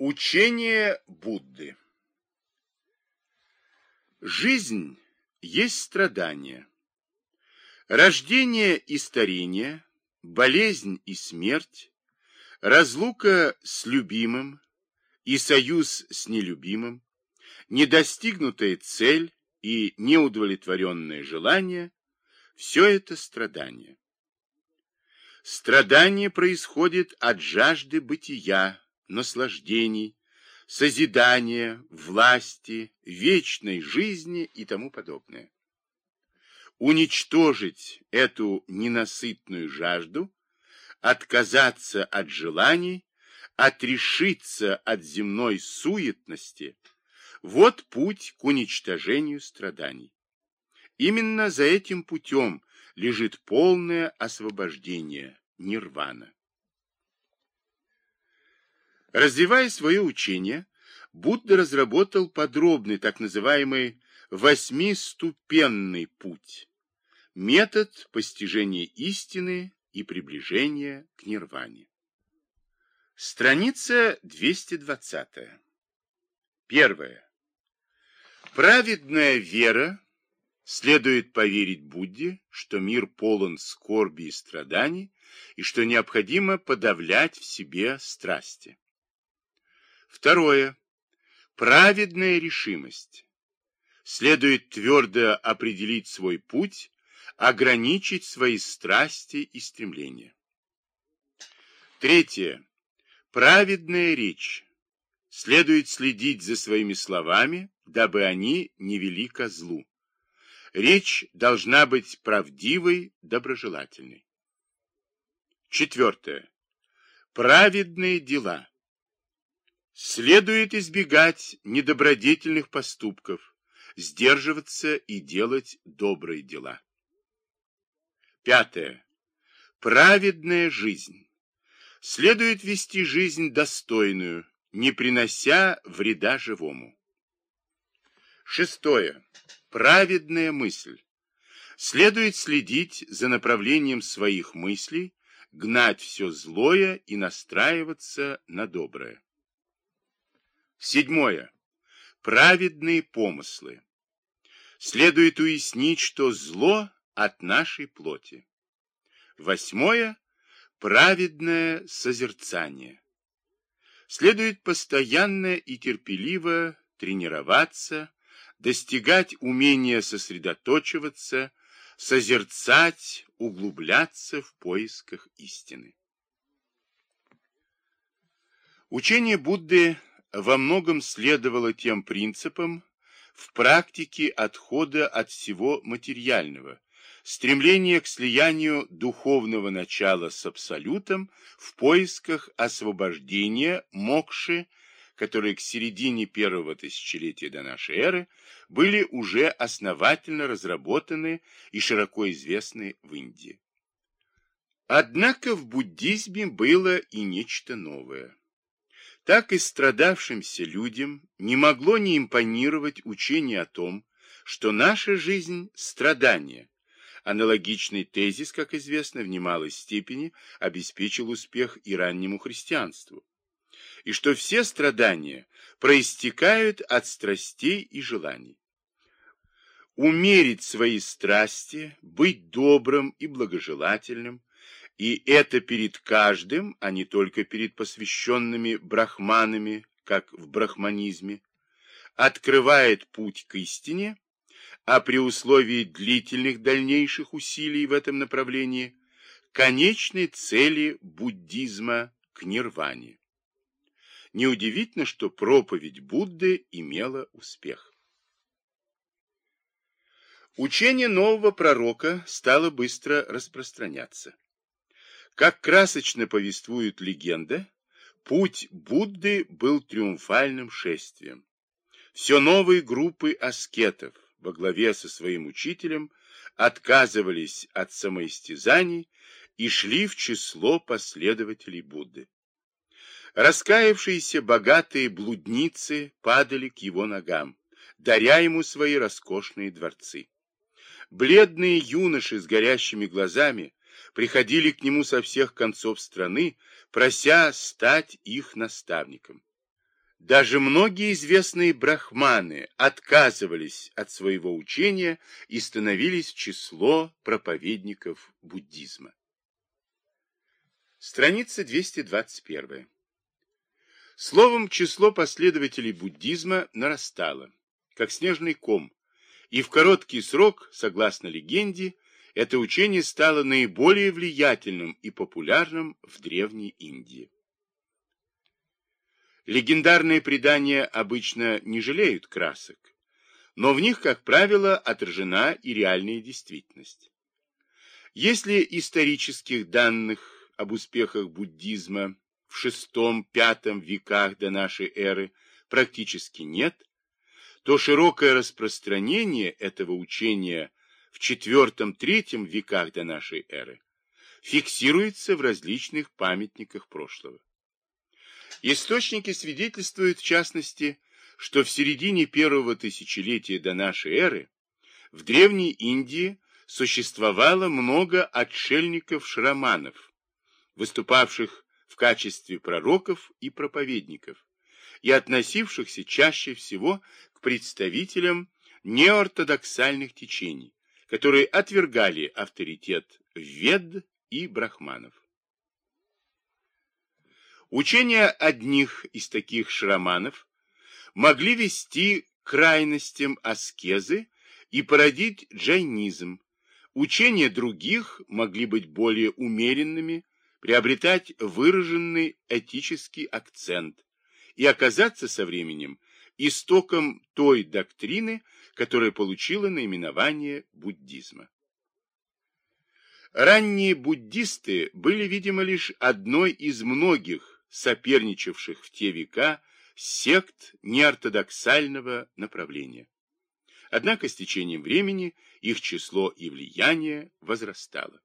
Учение Будды Жизнь есть страдание. Рождение и старение, болезнь и смерть, разлука с любимым и союз с нелюбимым, недостигнутая цель и неудовлетворенное желание – все это страдание. Страдание происходит от жажды бытия, наслаждений, созидания, власти, вечной жизни и тому подобное. Уничтожить эту ненасытную жажду, отказаться от желаний, отрешиться от земной суетности – вот путь к уничтожению страданий. Именно за этим путем лежит полное освобождение, нирвана. Развивая свое учение, Будда разработал подробный так называемый восьмиступенный путь, метод постижения истины и приближения к нирване. Страница 220. Первое. Праведная вера следует поверить Будде, что мир полон скорби и страданий, и что необходимо подавлять в себе страсти. Второе. Праведная решимость. Следует твердо определить свой путь, ограничить свои страсти и стремления. Третье. Праведная речь. Следует следить за своими словами, дабы они не вели ко злу. Речь должна быть правдивой, доброжелательной. Четвертое. Праведные дела. Следует избегать недобродетельных поступков, сдерживаться и делать добрые дела. Пятое. Праведная жизнь. Следует вести жизнь достойную, не принося вреда живому. Шестое. Праведная мысль. Следует следить за направлением своих мыслей, гнать все злое и настраиваться на доброе. Седьмое. Праведные помыслы. Следует уяснить, что зло от нашей плоти. Восьмое. Праведное созерцание. Следует постоянно и терпеливо тренироваться, достигать умения сосредоточиваться, созерцать, углубляться в поисках истины. Учение Будды во многом следовало тем принципам в практике отхода от всего материального, стремление к слиянию духовного начала с абсолютом в поисках освобождения мокши которые к середине первого тысячелетия до нашей эры были уже основательно разработаны и широко известны в Индии. Однако в буддизме было и нечто новое. Так и страдавшимся людям не могло не импонировать учение о том, что наша жизнь – страдание. Аналогичный тезис, как известно, в немалой степени обеспечил успех и раннему христианству и что все страдания проистекают от страстей и желаний. Умерить свои страсти, быть добрым и благожелательным, и это перед каждым, а не только перед посвященными брахманами, как в брахманизме, открывает путь к истине, а при условии длительных дальнейших усилий в этом направлении конечной цели буддизма к нирване. Неудивительно, что проповедь Будды имела успех. Учение нового пророка стало быстро распространяться. Как красочно повествует легенда, путь Будды был триумфальным шествием. Все новые группы аскетов во главе со своим учителем отказывались от самоистязаний и шли в число последователей Будды. Раскаявшиеся богатые блудницы падали к его ногам, даря ему свои роскошные дворцы. Бледные юноши с горящими глазами приходили к нему со всех концов страны, прося стать их наставником. Даже многие известные брахманы отказывались от своего учения и становились в число проповедников буддизма. Страница 221. Словом, число последователей буддизма нарастало, как снежный ком, и в короткий срок, согласно легенде, это учение стало наиболее влиятельным и популярным в Древней Индии. Легендарные предания обычно не жалеют красок, но в них, как правило, отражена и реальная действительность. Если исторических данных об успехах буддизма в VI-V веках до нашей эры практически нет, то широкое распространение этого учения в IV-III веках до нашей эры фиксируется в различных памятниках прошлого. Источники свидетельствуют, в частности, что в середине первого тысячелетия до нашей эры в Древней Индии существовало много отшельников-шраманов, выступавших в качестве пророков и проповедников, и относившихся чаще всего к представителям неортодоксальных течений, которые отвергали авторитет вед и брахманов. Учения одних из таких шраманов могли вести к крайностям аскезы и породить джайнизм. Учения других могли быть более умеренными, приобретать выраженный этический акцент и оказаться со временем истоком той доктрины, которая получила наименование буддизма. Ранние буддисты были, видимо, лишь одной из многих соперничавших в те века сект неортодоксального направления. Однако с течением времени их число и влияние возрастало.